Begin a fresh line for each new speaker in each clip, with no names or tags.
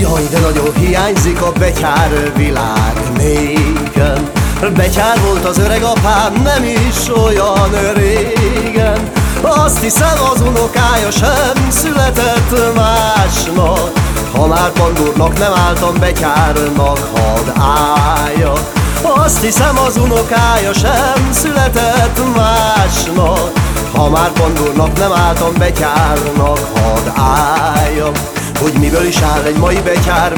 Jaj, de nagyon hiányzik a betyár világ. Négen Betyár volt az öreg apám, nem is olyan régen. Azt hiszem az unokája sem született másnak Ha már pandurnak nem álltam betyárnak, hadd állja Azt hiszem az unokája sem született másnak Ha már pandurnak nem álltam betyárnak, hadd álljam hogy miből is áll egy mai betyár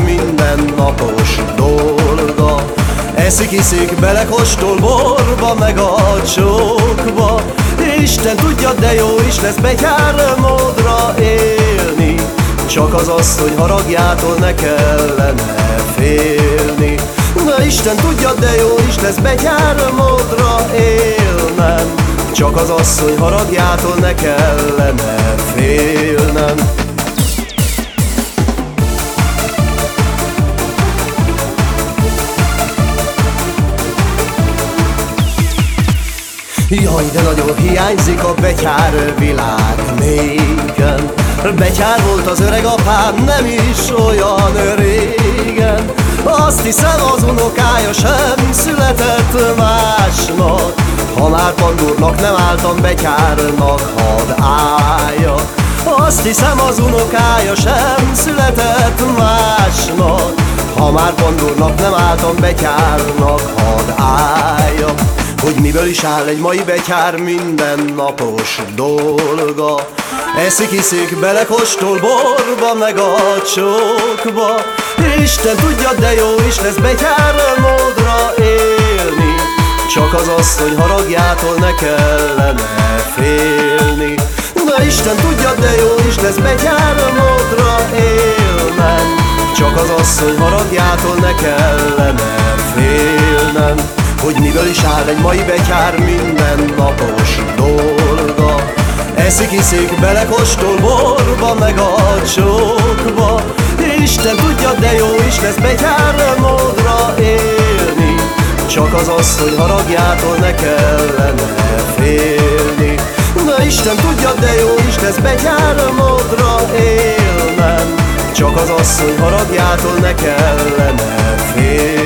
napos dolga. Eszik, iszik, belekostol borba, meg a csókba. Isten tudja, de jó is lesz betyár módra élni. Csak az az, hogy haragjától ne kellene félni. Na Isten tudja, de jó is lesz betyár módra élnem. Csak az hogy haragjától ne kellene félnem Jaj, de nagyon hiányzik a betyár világ. Négen Betyár volt az öreg apám, nem is olyan régen. Azt hiszem az unokája sem született másnak Ha már pandurnak nem álltam betyárnak, hadd állja Azt hiszem az unokája sem született másnak Ha már pandurnak nem álltam betyárnak, hadd állja miből is áll egy mai betyár napos dolga. Eszik, iszik, belekostol borba, meg a csókba. Isten tudja, de jó is lesz betyár módra élni. Csak az hogy haragjától ne kellene félni. Na Isten tudja, de jó is lesz betyár módra élnem. Csak az hogy haragjától ne kellene félnem hogy miből is áll egy mai betyár napos dolga. Eszik, iszik, belekostol borba, meg a csókba. Isten tudja, de jó is lesz betyár módra élni. Csak az hogy haragjától ne kellene félni. Na Isten tudja, de jó is lesz betyár módra élnem. Csak az hogy haragjától ne kellene félnem